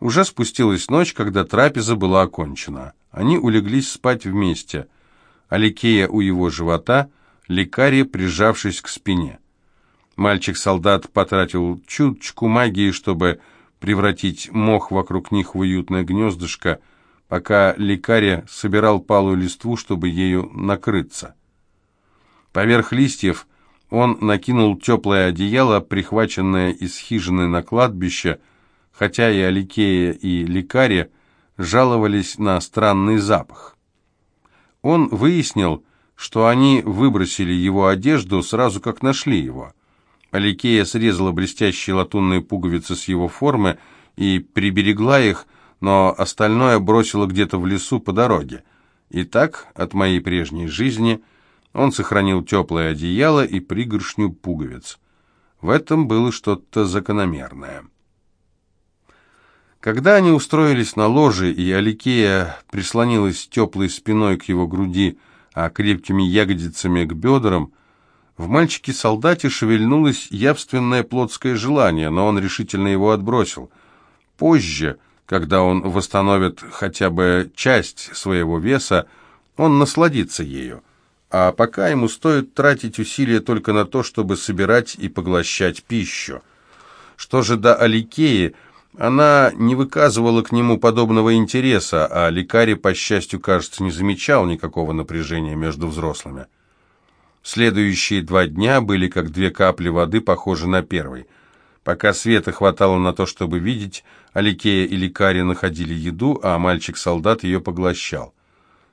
Уже спустилась ночь, когда трапеза была окончена. Они улеглись спать вместе. Аликея у его живота, лекария, прижавшись к спине. Мальчик-солдат потратил чуточку магии, чтобы превратить мох вокруг них в уютное гнездышко, пока лекаря собирал палую листву, чтобы ею накрыться. Поверх листьев он накинул теплое одеяло, прихваченное из хижины на кладбище, хотя и Аликея, и лекари жаловались на странный запах. Он выяснил, что они выбросили его одежду сразу как нашли его. Аликея срезала блестящие латунные пуговицы с его формы и приберегла их, но остальное бросила где-то в лесу по дороге. И так, от моей прежней жизни, он сохранил теплое одеяло и пригоршню пуговиц. В этом было что-то закономерное. Когда они устроились на ложе, и Аликея прислонилась теплой спиной к его груди, а крепкими ягодицами к бедрам, в мальчике-солдате шевельнулось явственное плотское желание, но он решительно его отбросил. Позже, когда он восстановит хотя бы часть своего веса, он насладится ею. А пока ему стоит тратить усилия только на то, чтобы собирать и поглощать пищу. Что же до Аликеи – она не выказывала к нему подобного интереса, а лекарь, по счастью, кажется, не замечал никакого напряжения между взрослыми. Следующие два дня были как две капли воды, похожи на первый. Пока света хватало на то, чтобы видеть, Аликея и лекари находили еду, а мальчик-солдат ее поглощал.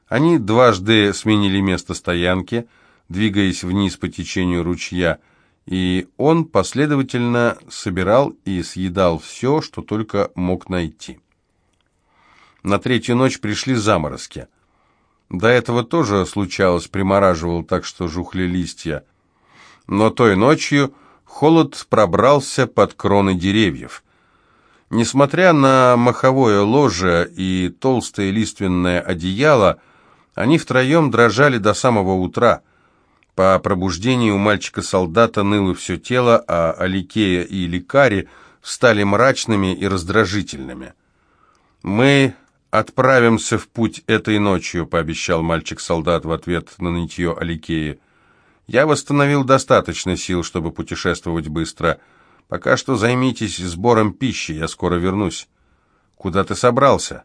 Они дважды сменили место стоянки, двигаясь вниз по течению ручья – и он последовательно собирал и съедал все, что только мог найти. На третью ночь пришли заморозки. До этого тоже случалось, примораживал так, что жухли листья. Но той ночью холод пробрался под кроны деревьев. Несмотря на маховое ложе и толстое лиственное одеяло, они втроем дрожали до самого утра – по пробуждении у мальчика-солдата ныло все тело, а Аликея и Ликари стали мрачными и раздражительными. «Мы отправимся в путь этой ночью», — пообещал мальчик-солдат в ответ на нытье Аликеи. «Я восстановил достаточно сил, чтобы путешествовать быстро. Пока что займитесь сбором пищи, я скоро вернусь». «Куда ты собрался?»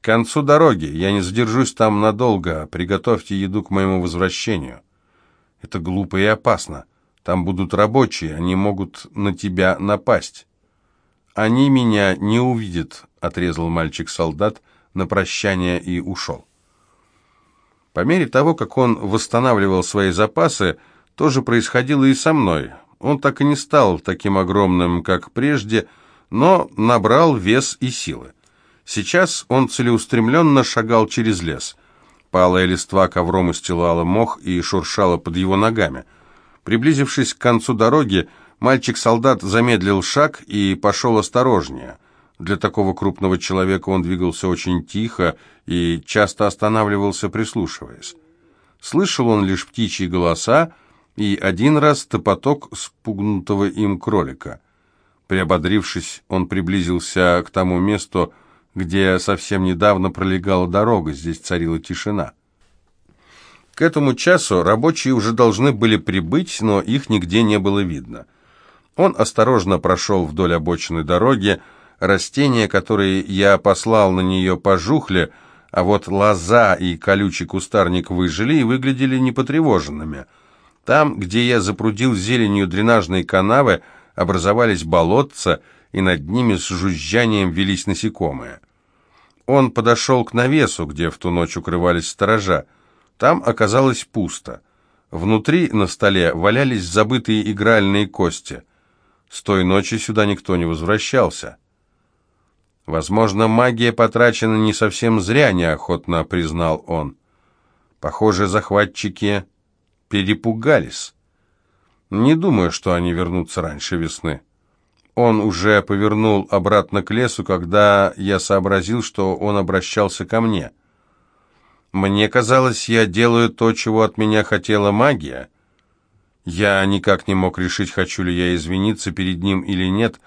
«К концу дороги. Я не задержусь там надолго. Приготовьте еду к моему возвращению». Это глупо и опасно. Там будут рабочие, они могут на тебя напасть. Они меня не увидят, отрезал мальчик-солдат на прощание и ушел. По мере того, как он восстанавливал свои запасы, то же происходило и со мной. Он так и не стал таким огромным, как прежде, но набрал вес и силы. Сейчас он целеустремленно шагал через лес – Палая листва ковром устилала мох и шуршала под его ногами. Приблизившись к концу дороги, мальчик-солдат замедлил шаг и пошел осторожнее. Для такого крупного человека он двигался очень тихо и часто останавливался, прислушиваясь. Слышал он лишь птичьи голоса и один раз топоток спугнутого им кролика. Приободрившись, он приблизился к тому месту, где совсем недавно пролегала дорога, здесь царила тишина. К этому часу рабочие уже должны были прибыть, но их нигде не было видно. Он осторожно прошел вдоль обочины дороги, растения, которые я послал на нее, пожухли, а вот лоза и колючий кустарник выжили и выглядели непотревоженными. Там, где я запрудил зеленью дренажные канавы, образовались болотца, и над ними с жужжанием велись насекомые. Он подошел к навесу, где в ту ночь укрывались сторожа. Там оказалось пусто. Внутри на столе валялись забытые игральные кости. С той ночи сюда никто не возвращался. Возможно, магия потрачена не совсем зря, неохотно признал он. Похоже, захватчики перепугались. Не думаю, что они вернутся раньше весны. Он уже повернул обратно к лесу, когда я сообразил, что он обращался ко мне. Мне казалось, я делаю то, чего от меня хотела магия. Я никак не мог решить, хочу ли я извиниться перед ним или нет.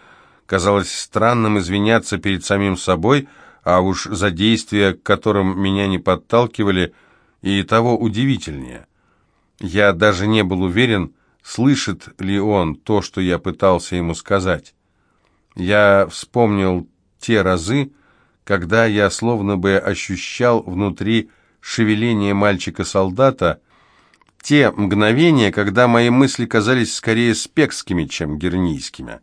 Казалось странным извиняться перед самим собой, а уж за действия, к которым меня не подталкивали, и того удивительнее. Я даже не был уверен, слышит ли он то, что я пытался ему сказать. Я вспомнил те разы, когда я словно бы ощущал внутри шевеление мальчика-солдата, те мгновения, когда мои мысли казались скорее спекскими, чем гернийскими.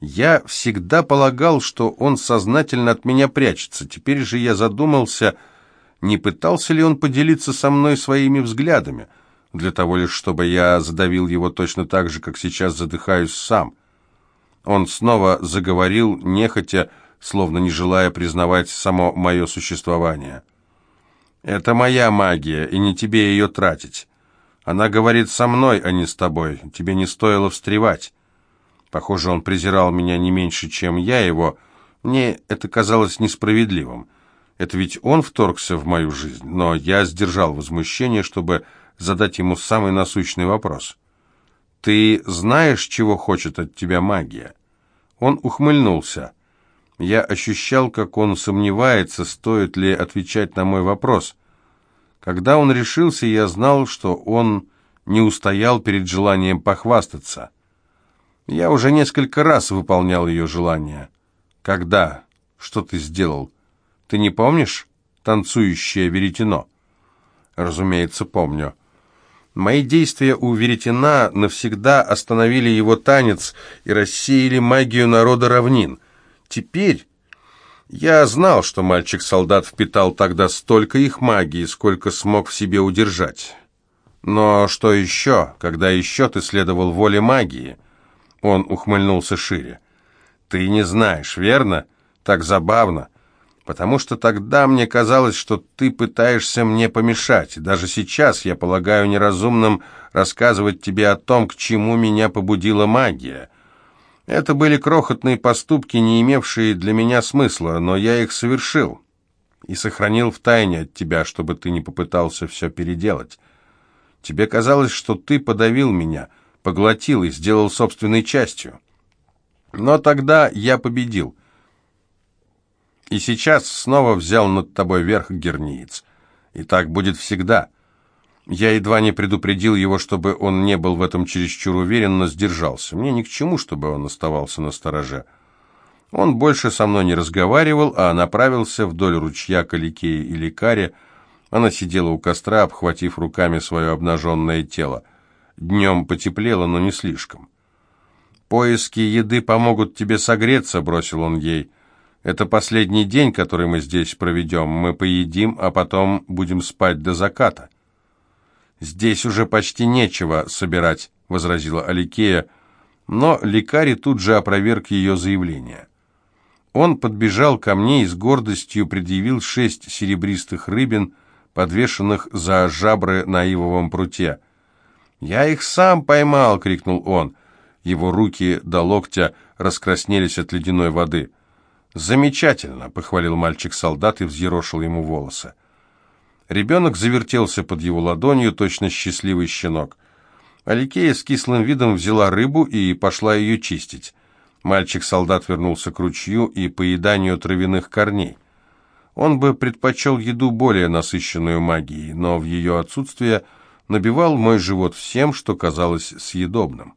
Я всегда полагал, что он сознательно от меня прячется. Теперь же я задумался, не пытался ли он поделиться со мной своими взглядами, для того лишь, чтобы я задавил его точно так же, как сейчас задыхаюсь сам. Он снова заговорил, нехотя, словно не желая признавать само мое существование. «Это моя магия, и не тебе ее тратить. Она говорит со мной, а не с тобой. Тебе не стоило встревать». Похоже, он презирал меня не меньше, чем я его. Мне это казалось несправедливым. Это ведь он вторгся в мою жизнь, но я сдержал возмущение, чтобы задать ему самый насущный вопрос. «Ты знаешь, чего хочет от тебя магия?» Он ухмыльнулся. Я ощущал, как он сомневается, стоит ли отвечать на мой вопрос. Когда он решился, я знал, что он не устоял перед желанием похвастаться. Я уже несколько раз выполнял ее желание. Когда? Что ты сделал? Ты не помнишь? Танцующее веретено. Разумеется, помню. Мои действия у веретена навсегда остановили его танец и рассеяли магию народа равнин. Теперь я знал, что мальчик-солдат впитал тогда столько их магии, сколько смог в себе удержать. Но что еще, когда еще ты следовал воле магии — он ухмыльнулся шире. «Ты не знаешь, верно? Так забавно. Потому что тогда мне казалось, что ты пытаешься мне помешать. Даже сейчас я полагаю неразумным рассказывать тебе о том, к чему меня побудила магия. Это были крохотные поступки, не имевшие для меня смысла, но я их совершил и сохранил в тайне от тебя, чтобы ты не попытался все переделать. Тебе казалось, что ты подавил меня» поглотил и сделал собственной частью. Но тогда я победил. И сейчас снова взял над тобой верх герниец. И так будет всегда. Я едва не предупредил его, чтобы он не был в этом чересчур уверен, но сдержался. Мне ни к чему, чтобы он оставался на стороже. Он больше со мной не разговаривал, а направился вдоль ручья к Аликее и Лекаре. Она сидела у костра, обхватив руками свое обнаженное тело. Днем потеплело, но не слишком. «Поиски еды помогут тебе согреться», — бросил он ей. «Это последний день, который мы здесь проведем. Мы поедим, а потом будем спать до заката». «Здесь уже почти нечего собирать», — возразила Аликея, но лекарь тут же опроверг ее заявление. Он подбежал ко мне и с гордостью предъявил шесть серебристых рыбин, подвешенных за жабры на ивовом пруте. «Я их сам поймал!» — крикнул он. Его руки до локтя раскраснелись от ледяной воды. «Замечательно!» — похвалил мальчик-солдат и взъерошил ему волосы. Ребенок завертелся под его ладонью, точно счастливый щенок. Аликея с кислым видом взяла рыбу и пошла ее чистить. Мальчик-солдат вернулся к ручью и поеданию травяных корней. Он бы предпочел еду более насыщенную магией, но в ее отсутствие – набивал мой живот всем, что казалось съедобным.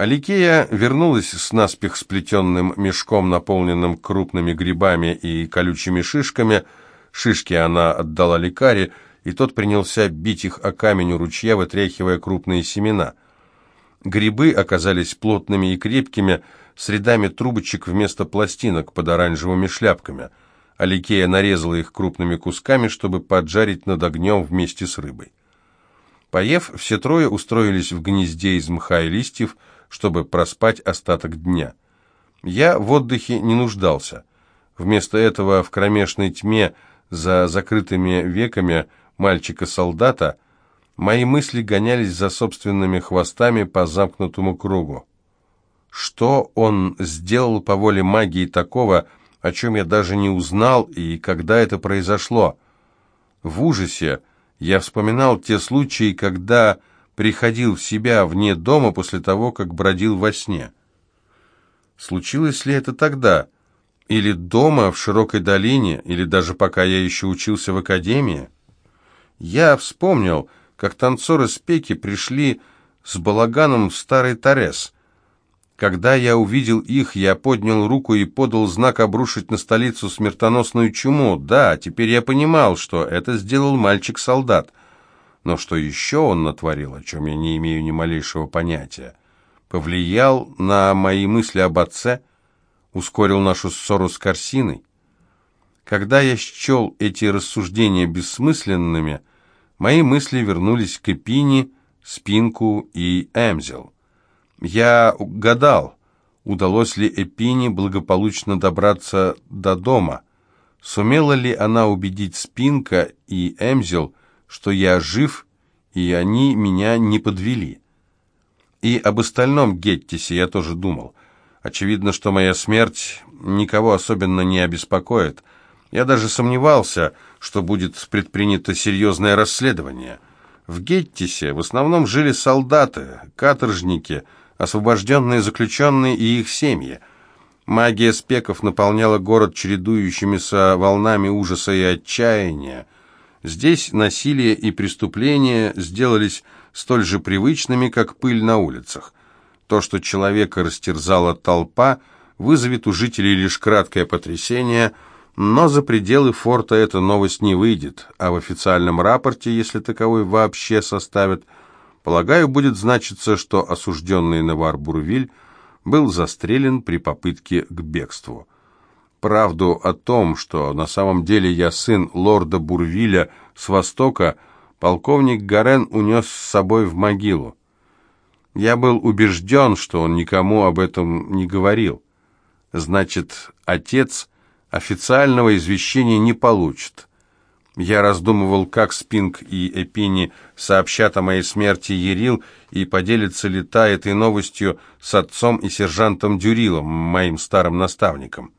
Аликея вернулась с наспех сплетенным мешком, наполненным крупными грибами и колючими шишками. Шишки она отдала лекаре, и тот принялся бить их о камень у ручья, вытряхивая крупные семена. Грибы оказались плотными и крепкими, с рядами трубочек вместо пластинок под оранжевыми шляпками. Аликея нарезала их крупными кусками, чтобы поджарить над огнем вместе с рыбой. Поев, все трое устроились в гнезде из мха и листьев, чтобы проспать остаток дня. Я в отдыхе не нуждался. Вместо этого в кромешной тьме за закрытыми веками мальчика-солдата мои мысли гонялись за собственными хвостами по замкнутому кругу. Что он сделал по воле магии такого, о чем я даже не узнал, и когда это произошло? В ужасе, я вспоминал те случаи, когда приходил в себя вне дома после того, как бродил во сне. Случилось ли это тогда? Или дома, в широкой долине, или даже пока я еще учился в академии? Я вспомнил, как танцоры спеки пришли с балаганом в старый Торес. Когда я увидел их, я поднял руку и подал знак обрушить на столицу смертоносную чуму. Да, теперь я понимал, что это сделал мальчик-солдат. Но что еще он натворил, о чем я не имею ни малейшего понятия? Повлиял на мои мысли об отце? Ускорил нашу ссору с Корсиной? Когда я счел эти рассуждения бессмысленными, мои мысли вернулись к Эпине, Спинку и Эмзел. Я гадал, удалось ли Эпине благополучно добраться до дома. Сумела ли она убедить Спинка и Эмзел, что я жив, и они меня не подвели? И об остальном Геттисе я тоже думал. Очевидно, что моя смерть никого особенно не обеспокоит. Я даже сомневался, что будет предпринято серьезное расследование. В Геттисе в основном жили солдаты, каторжники – освобожденные заключенные и их семьи. Магия спеков наполняла город чередующимися волнами ужаса и отчаяния. Здесь насилие и преступления сделались столь же привычными, как пыль на улицах. То, что человека растерзала толпа, вызовет у жителей лишь краткое потрясение, но за пределы форта эта новость не выйдет, а в официальном рапорте, если таковой вообще составят, Полагаю, будет значиться, что осужденный Навар Бурвиль был застрелен при попытке к бегству. Правду о том, что на самом деле я сын лорда Бурвиля с востока, полковник Гарен унес с собой в могилу. Я был убежден, что он никому об этом не говорил. Значит, отец официального извещения не получит. Я раздумывал, как Спинг и Эпини сообщат о моей смерти Ерил и поделятся ли та этой новостью с отцом и сержантом Дюрилом, моим старым наставником.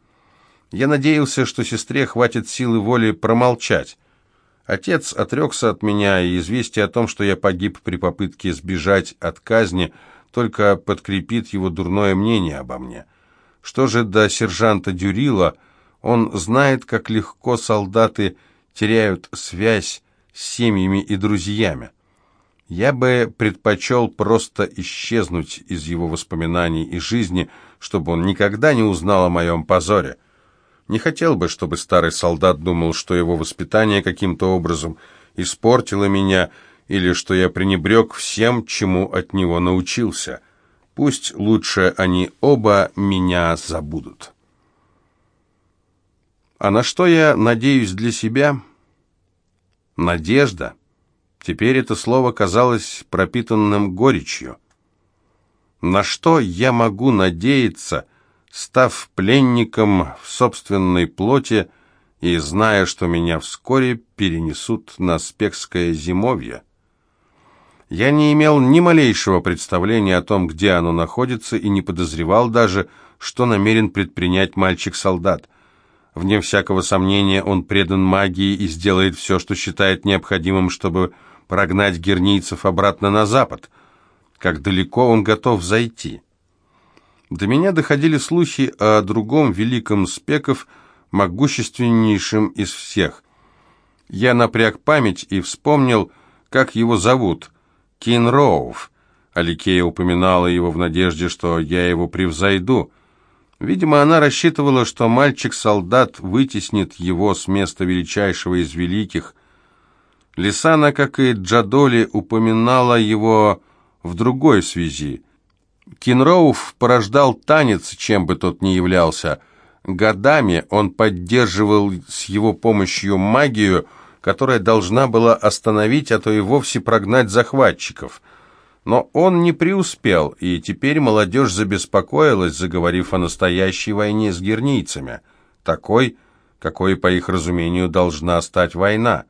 Я надеялся, что сестре хватит силы воли промолчать. Отец отрекся от меня, и известие о том, что я погиб при попытке сбежать от казни, только подкрепит его дурное мнение обо мне. Что же до сержанта Дюрила, он знает, как легко солдаты теряют связь с семьями и друзьями. Я бы предпочел просто исчезнуть из его воспоминаний и жизни, чтобы он никогда не узнал о моем позоре. Не хотел бы, чтобы старый солдат думал, что его воспитание каким-то образом испортило меня, или что я пренебрег всем, чему от него научился. Пусть лучше они оба меня забудут». А на что я надеюсь для себя? Надежда. Теперь это слово казалось пропитанным горечью. На что я могу надеяться, став пленником в собственной плоти и зная, что меня вскоре перенесут на спекское зимовье? Я не имел ни малейшего представления о том, где оно находится, и не подозревал даже, что намерен предпринять мальчик-солдат – Вне всякого сомнения, он предан магии и сделает все, что считает необходимым, чтобы прогнать гернийцев обратно на запад. Как далеко он готов зайти? До меня доходили слухи о другом великом спеков, могущественнейшем из всех. Я напряг память и вспомнил, как его зовут. Кин Роув. Аликея упоминала его в надежде, что я его превзойду. Видимо, она рассчитывала, что мальчик-солдат вытеснит его с места величайшего из великих. Лисана, как и Джадоли, упоминала его в другой связи. Кинроуф порождал танец, чем бы тот ни являлся. Годами он поддерживал с его помощью магию, которая должна была остановить, а то и вовсе прогнать захватчиков – но он не преуспел, и теперь молодежь забеспокоилась, заговорив о настоящей войне с гернийцами, такой, какой, по их разумению, должна стать война.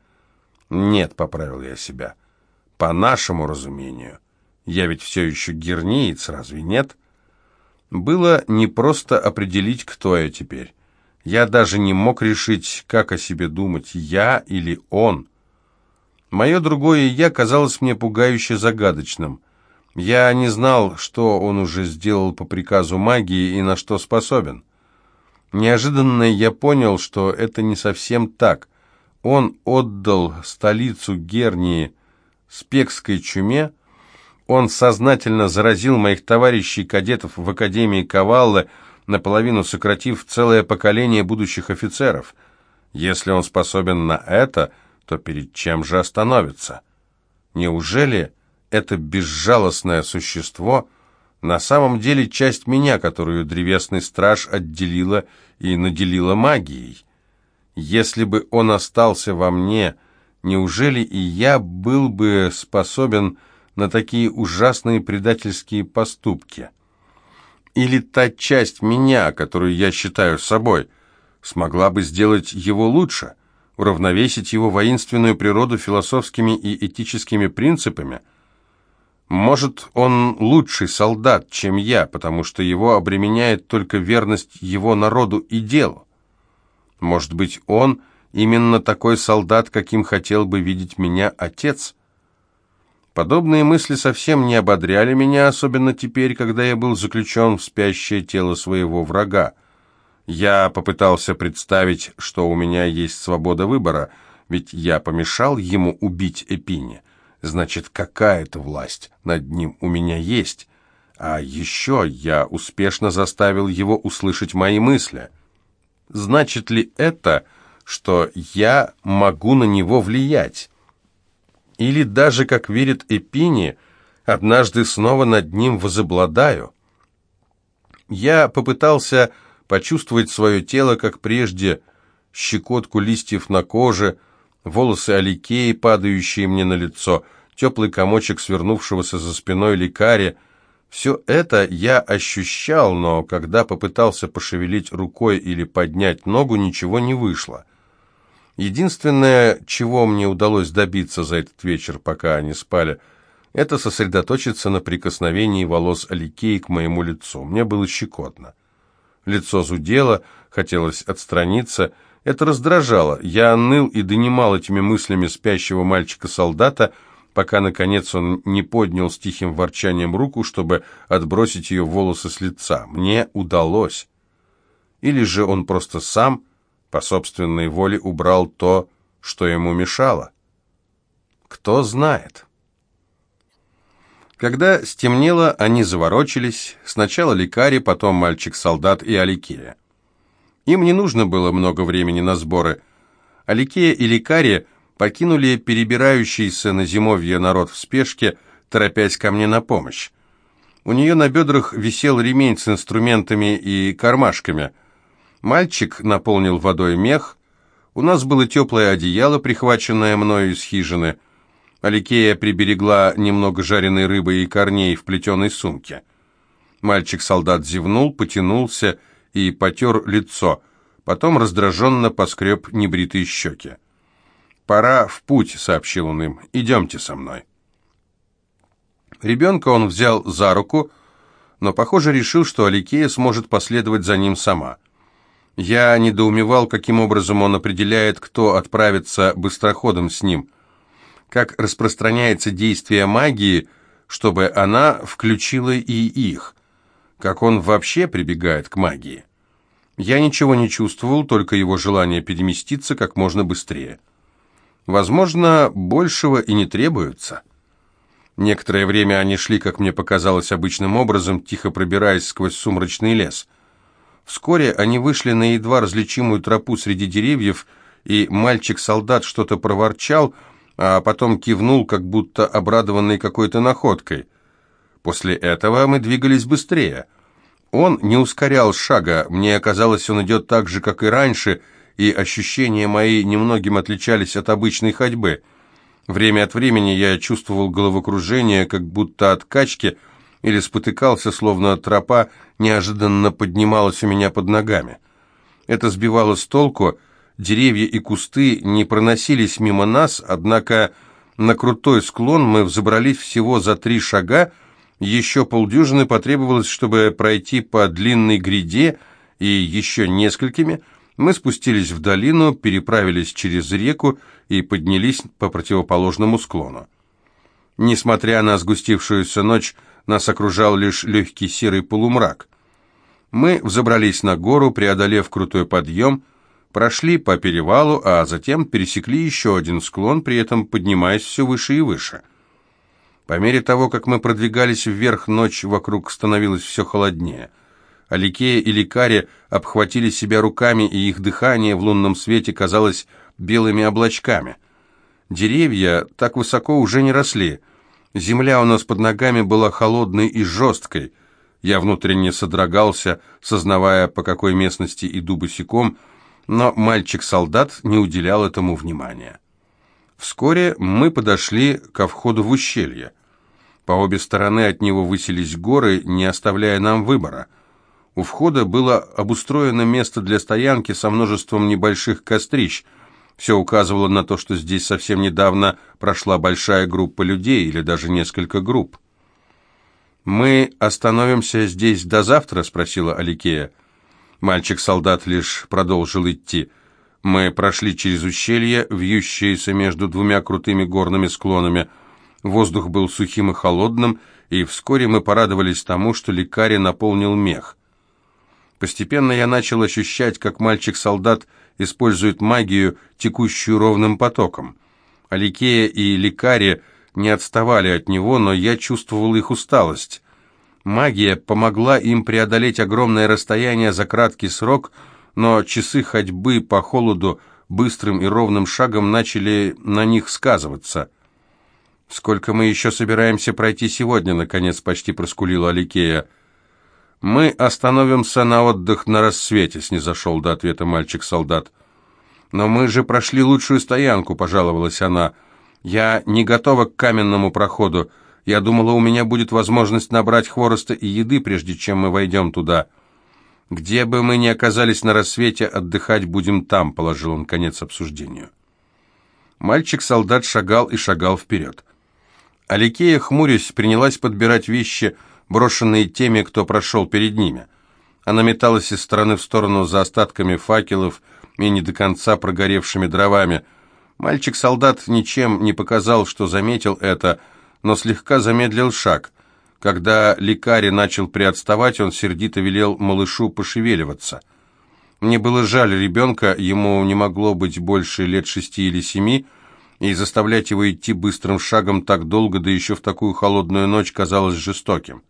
Нет, поправил я себя, по нашему разумению. Я ведь все еще герниец, разве нет? Было непросто определить, кто я теперь. Я даже не мог решить, как о себе думать, я или он – Мое другое «я» казалось мне пугающе загадочным. Я не знал, что он уже сделал по приказу магии и на что способен. Неожиданно я понял, что это не совсем так. Он отдал столицу Гернии спекской чуме, он сознательно заразил моих товарищей-кадетов в Академии Каваллы, наполовину сократив целое поколение будущих офицеров. Если он способен на это, то перед чем же остановится? Неужели это безжалостное существо на самом деле часть меня, которую древесный страж отделила и наделила магией? Если бы он остался во мне, неужели и я был бы способен на такие ужасные предательские поступки? Или та часть меня, которую я считаю собой, смогла бы сделать его лучше, уравновесить его воинственную природу философскими и этическими принципами – может, он лучший солдат, чем я, потому что его обременяет только верность его народу и делу. Может быть, он именно такой солдат, каким хотел бы видеть меня отец. Подобные мысли совсем не ободряли меня, особенно теперь, когда я был заключен в спящее тело своего врага. Я попытался представить, что у меня есть свобода выбора, ведь я помешал ему убить Эпини значит, какая-то власть над ним у меня есть. А еще я успешно заставил его услышать мои мысли. Значит ли это, что я могу на него влиять? Или даже, как верит Эпини, однажды снова над ним возобладаю? Я попытался почувствовать свое тело, как прежде, щекотку листьев на коже, волосы Аликеи, падающие мне на лицо, теплый комочек свернувшегося за спиной лекаря. Все это я ощущал, но когда попытался пошевелить рукой или поднять ногу, ничего не вышло. Единственное, чего мне удалось добиться за этот вечер, пока они спали, это сосредоточиться на прикосновении волос Аликеи к моему лицу. Мне было щекотно. Лицо зудело, хотелось отстраниться, это раздражало. Я ныл и донимал этими мыслями спящего мальчика-солдата, пока, наконец, он не поднял с тихим ворчанием руку, чтобы отбросить ее волосы с лица. Мне удалось. Или же он просто сам, по собственной воле, убрал то, что ему мешало. Кто знает. Когда стемнело, они заворочились. Сначала лекари, потом мальчик-солдат и Аликея. Им не нужно было много времени на сборы. Аликея и лекари покинули перебирающийся на зимовье народ в спешке, торопясь ко мне на помощь. У нее на бедрах висел ремень с инструментами и кармашками. Мальчик наполнил водой мех. У нас было теплое одеяло, прихваченное мною из хижины. Аликея приберегла немного жареной рыбы и корней в плетеной сумке. Мальчик-солдат зевнул, потянулся и потер лицо, потом раздраженно поскреб небритые щеки. «Пора в путь», — сообщил он им. «Идемте со мной». Ребенка он взял за руку, но, похоже, решил, что Аликея сможет последовать за ним сама. Я недоумевал, каким образом он определяет, кто отправится быстроходом с ним, как распространяется действие магии, чтобы она включила и их, как он вообще прибегает к магии. Я ничего не чувствовал, только его желание переместиться как можно быстрее. Возможно, большего и не требуется. Некоторое время они шли, как мне показалось, обычным образом, тихо пробираясь сквозь сумрачный лес. Вскоре они вышли на едва различимую тропу среди деревьев, и мальчик-солдат что-то проворчал, а потом кивнул, как будто обрадованный какой-то находкой. После этого мы двигались быстрее. Он не ускорял шага, мне казалось, он идет так же, как и раньше, и ощущения мои немногим отличались от обычной ходьбы. Время от времени я чувствовал головокружение, как будто от качки, или спотыкался, словно тропа неожиданно поднималась у меня под ногами. Это сбивало с толку, деревья и кусты не проносились мимо нас, однако на крутой склон мы взобрались всего за три шага, еще полдюжины потребовалось, чтобы пройти по длинной гряде, и еще несколькими – мы спустились в долину, переправились через реку и поднялись по противоположному склону. Несмотря на сгустившуюся ночь, нас окружал лишь легкий серый полумрак. Мы взобрались на гору, преодолев крутой подъем, прошли по перевалу, а затем пересекли еще один склон, при этом поднимаясь все выше и выше. По мере того, как мы продвигались вверх, ночь вокруг становилась все холоднее. Аликея и Ликари обхватили себя руками, и их дыхание в лунном свете казалось белыми облачками. Деревья так высоко уже не росли. Земля у нас под ногами была холодной и жесткой. Я внутренне содрогался, сознавая, по какой местности иду босиком, но мальчик-солдат не уделял этому внимания. Вскоре мы подошли ко входу в ущелье. По обе стороны от него высились горы, не оставляя нам выбора. У входа было обустроено место для стоянки со множеством небольших кострищ. Все указывало на то, что здесь совсем недавно прошла большая группа людей или даже несколько групп. «Мы остановимся здесь до завтра?» — спросила Аликея. Мальчик-солдат лишь продолжил идти. Мы прошли через ущелье, вьющееся между двумя крутыми горными склонами. Воздух был сухим и холодным, и вскоре мы порадовались тому, что лекарь наполнил мех. Постепенно я начал ощущать, как мальчик-солдат использует магию, текущую ровным потоком. Аликея и лекари не отставали от него, но я чувствовал их усталость. Магия помогла им преодолеть огромное расстояние за краткий срок, но часы ходьбы по холоду быстрым и ровным шагом начали на них сказываться. «Сколько мы еще собираемся пройти сегодня?» — наконец почти проскулила Аликея. «Мы остановимся на отдых на рассвете», — снизошел до ответа мальчик-солдат. «Но мы же прошли лучшую стоянку», — пожаловалась она. «Я не готова к каменному проходу. Я думала, у меня будет возможность набрать хвороста и еды, прежде чем мы войдем туда. Где бы мы ни оказались на рассвете, отдыхать будем там, положил он конец обсуждению. Мальчик-солдат шагал и шагал вперед. Аликея, хмурясь, принялась подбирать вещи, брошенные теми, кто прошел перед ними. Она металась из стороны в сторону за остатками факелов и не до конца прогоревшими дровами. Мальчик-солдат ничем не показал, что заметил это, но слегка замедлил шаг. Когда лекарь начал приотставать, он сердито велел малышу пошевеливаться. Мне было жаль ребенка, ему не могло быть больше лет шести или семи, и заставлять его идти быстрым шагом так долго, да еще в такую холодную ночь, казалось жестоким.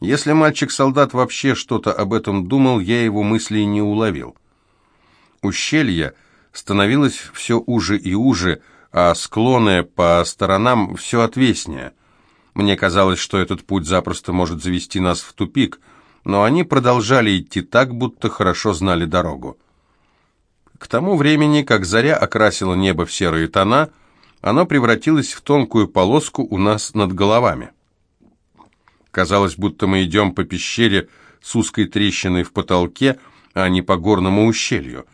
Если мальчик-солдат вообще что-то об этом думал, я его мыслей не уловил. Ущелье становилось все уже и уже, а склоны по сторонам все отвеснее. Мне казалось, что этот путь запросто может завести нас в тупик, но они продолжали идти так, будто хорошо знали дорогу. К тому времени, как заря окрасила небо в серые тона, оно превратилось в тонкую полоску у нас над головами. Казалось, будто мы идем по пещере с узкой трещиной в потолке, а не по горному ущелью.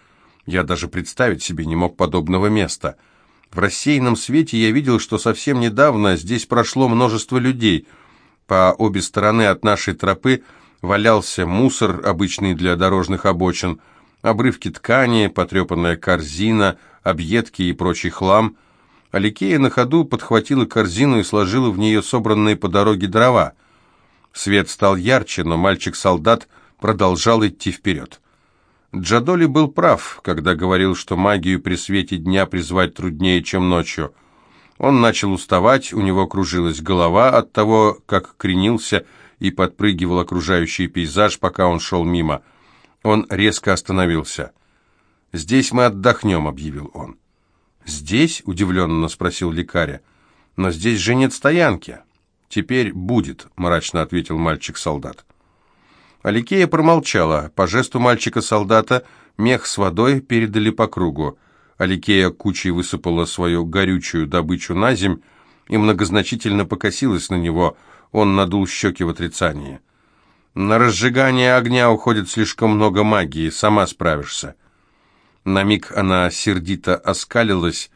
Я даже представить себе не мог подобного места — в рассеянном свете я видел, что совсем недавно здесь прошло множество людей. По обе стороны от нашей тропы валялся мусор, обычный для дорожных обочин, обрывки ткани, потрепанная корзина, объедки и прочий хлам. Аликея на ходу подхватила корзину и сложила в нее собранные по дороге дрова. Свет стал ярче, но мальчик-солдат продолжал идти вперед. Джадоли был прав, когда говорил, что магию при свете дня призвать труднее, чем ночью. Он начал уставать, у него кружилась голова от того, как кренился и подпрыгивал окружающий пейзаж, пока он шел мимо. Он резко остановился. «Здесь мы отдохнем», — объявил он. «Здесь?» — удивленно спросил лекаря. «Но здесь же нет стоянки». «Теперь будет», — мрачно ответил мальчик-солдат. Аликея промолчала. По жесту мальчика-солдата мех с водой передали по кругу. Аликея кучей высыпала свою горючую добычу на земь и многозначительно покосилась на него. Он надул щеки в отрицании. «На разжигание огня уходит слишком много магии, сама справишься». На миг она сердито оскалилась,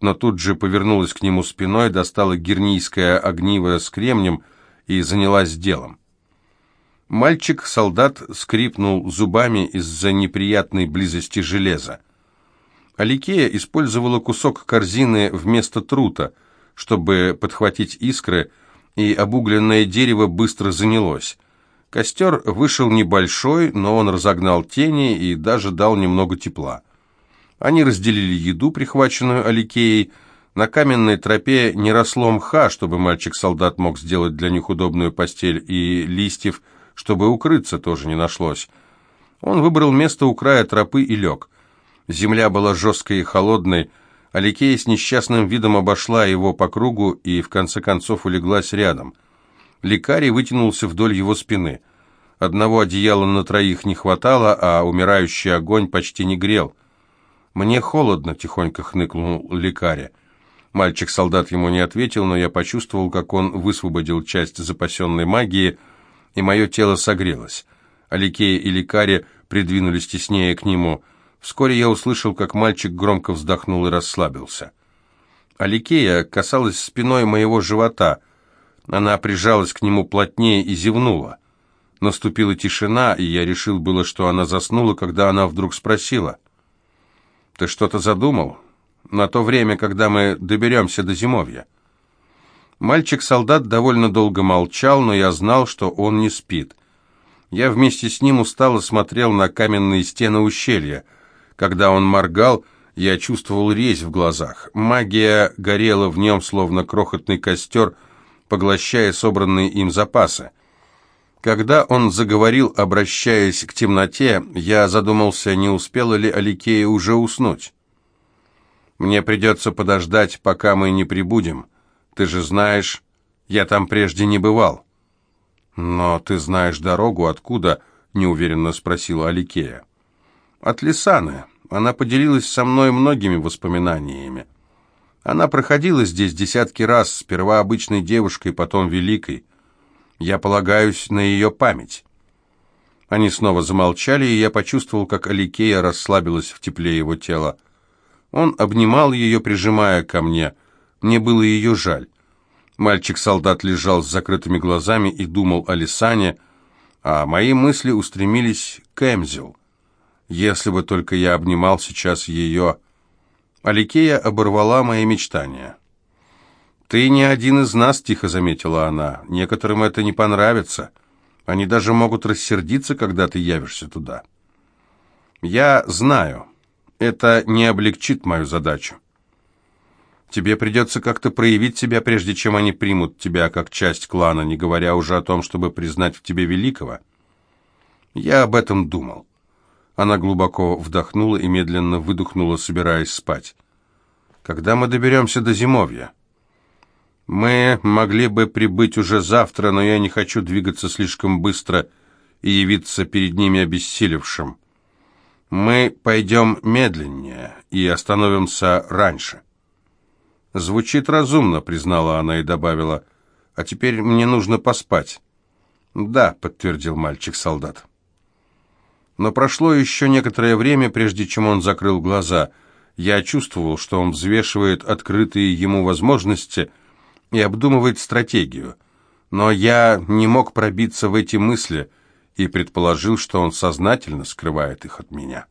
но тут же повернулась к нему спиной, достала гернийское огниво с кремнем и занялась делом. Мальчик-солдат скрипнул зубами из-за неприятной близости железа. Аликея использовала кусок корзины вместо трута. чтобы подхватить искры, и обугленное дерево быстро занялось. Костер вышел небольшой, но он разогнал тени и даже дал немного тепла. Они разделили еду, прихваченную Аликеей. На каменной тропе не росло мха, чтобы мальчик-солдат мог сделать для них удобную постель, и листьев, чтобы укрыться, тоже не нашлось. Он выбрал место у края тропы и лег. Земля была жесткой и холодной. Аликея с несчастным видом обошла его по кругу и в конце концов улеглась рядом. Лекарий вытянулся вдоль его спины. Одного одеяла на троих не хватало, а умирающий огонь почти не грел. «Мне холодно», — тихонько хныкнул лекаря. Мальчик-солдат ему не ответил, но я почувствовал, как он высвободил часть запасенной магии, и мое тело согрелось. Аликея и лекаря придвинулись теснее к нему. Вскоре я услышал, как мальчик громко вздохнул и расслабился. Аликея касалась спиной моего живота. Она прижалась к нему плотнее и зевнула. Наступила тишина, и я решил было, что она заснула, когда она вдруг спросила. «Ты что-то задумал? На то время, когда мы доберемся до зимовья?» Мальчик-солдат довольно долго молчал, но я знал, что он не спит. Я вместе с ним устало смотрел на каменные стены ущелья. Когда он моргал, я чувствовал резь в глазах. Магия горела в нем, словно крохотный костер, поглощая собранные им запасы. Когда он заговорил, обращаясь к темноте, я задумался, не успела ли Аликея уже уснуть. «Мне придется подождать, пока мы не прибудем. Ты же знаешь, я там прежде не бывал». «Но ты знаешь дорогу откуда?» — неуверенно спросила Аликея. «От Лисаны. Она поделилась со мной многими воспоминаниями. Она проходила здесь десятки раз, сперва обычной девушкой, потом великой. Я полагаюсь на ее память». Они снова замолчали, и я почувствовал, как Аликея расслабилась в тепле его тела. Он обнимал ее, прижимая ко мне. Мне было ее жаль. Мальчик-солдат лежал с закрытыми глазами и думал о Лисане, а мои мысли устремились к Эмзел. Если бы только я обнимал сейчас ее... Аликея оборвала мои мечтания. «Ты не один из нас», — тихо заметила она. «Некоторым это не понравится. Они даже могут рассердиться, когда ты явишься туда». «Я знаю. Это не облегчит мою задачу. Тебе придется как-то проявить себя, прежде чем они примут тебя как часть клана, не говоря уже о том, чтобы признать в тебе великого. Я об этом думал. Она глубоко вдохнула и медленно выдохнула, собираясь спать. Когда мы доберемся до зимовья? Мы могли бы прибыть уже завтра, но я не хочу двигаться слишком быстро и явиться перед ними обессилевшим. Мы пойдем медленнее и остановимся раньше. «Звучит разумно», — признала она и добавила. «А теперь мне нужно поспать». «Да», — подтвердил мальчик-солдат. Но прошло еще некоторое время, прежде чем он закрыл глаза. Я чувствовал, что он взвешивает открытые ему возможности и обдумывает стратегию. Но я не мог пробиться в эти мысли и предположил, что он сознательно скрывает их от меня.